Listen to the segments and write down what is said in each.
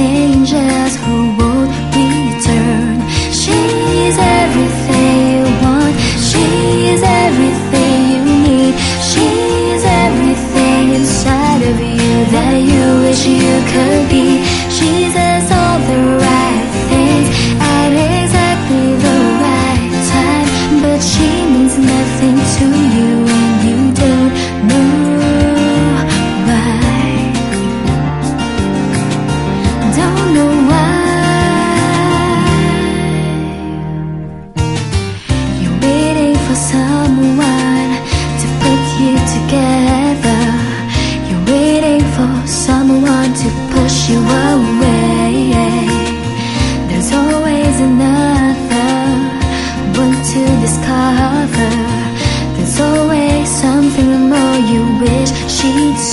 strangers who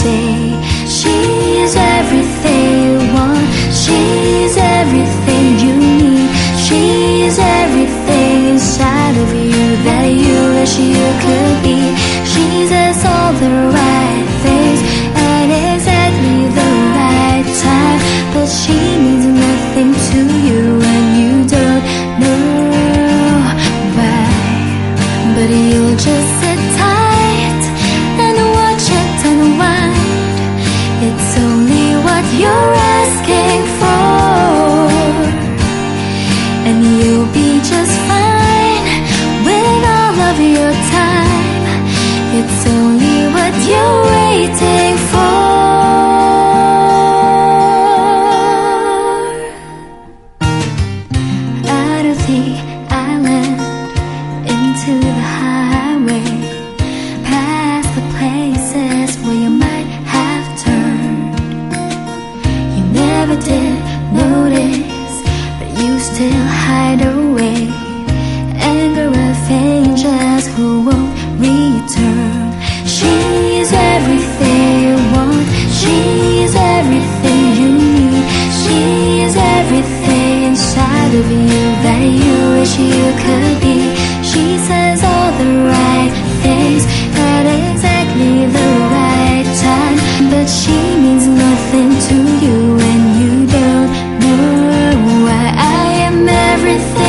day. She everything you want. She's everything you need. She's everything inside of you that you wish you could be. She says all the right things and exactly the right time. But she means nothing to you and you don't know why. But you'll just sem everything